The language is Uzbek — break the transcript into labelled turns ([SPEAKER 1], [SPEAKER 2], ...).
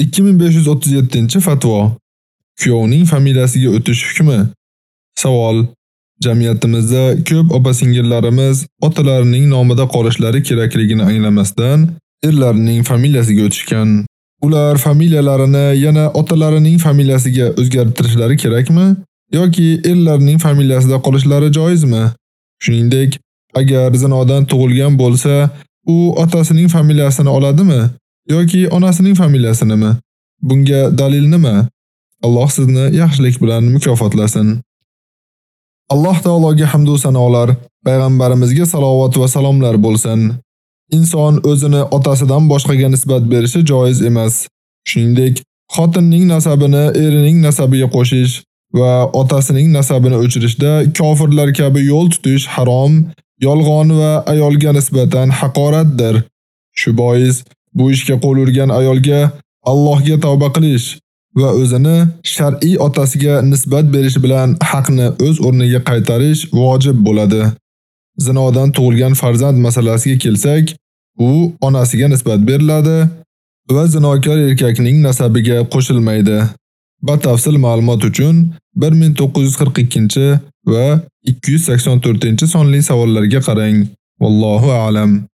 [SPEAKER 1] 2537-fatvo. Kuyovning familiyasiga o'tish hukmi. Savol: Jamiyatimizda ko'p opa-singillarimiz otalarining nomida qolishlari kerakligini anglamasdan erlarining familiyasiga o'tishgan. Ular familiyalarini yana otalarining familiyasiga o'zgartirishlari kerakmi yoki erlarining familiyasida qolishlari joizmi? Shuningdek, agar zinodan tug'ilgan bo'lsa, u otasining familiyasini oladimi yoki onasining familiyasinimi? Bunga dalil nima? Alloh sizni yaxshilik bilan mukofotlasin. Alloh taologa hamd va sanolar, payg'ambarimizga salovat va salomlar bo'lsin. Inson o'zini otasidan boshqaga nisbat berishi joiz emas. Shuningdek, xotinning nasabini erining nasabiga qo'shish va otasining nasabini o'chirishda kofirlar kabi yo'l tutish harom, yolg'on va ayolga nisbatan haqoratdir. Shu bois bu ishga qo'l urgan ayolga Allohga tavba qilish va o'zini shar'iy otasiga nisbat berish bilan haqni o'z o'rniga qaytarish vojib bo'ladi. Zinodan tug'ilgan farzand masalasiga kelsak, u onasiga nisbat beriladi va zinokor erkakning nasabiga qo'shilmaydi. Batafsil ma'lumot uchun 1942 va 284 sonli savollarga qarang. Vallohu a'lam.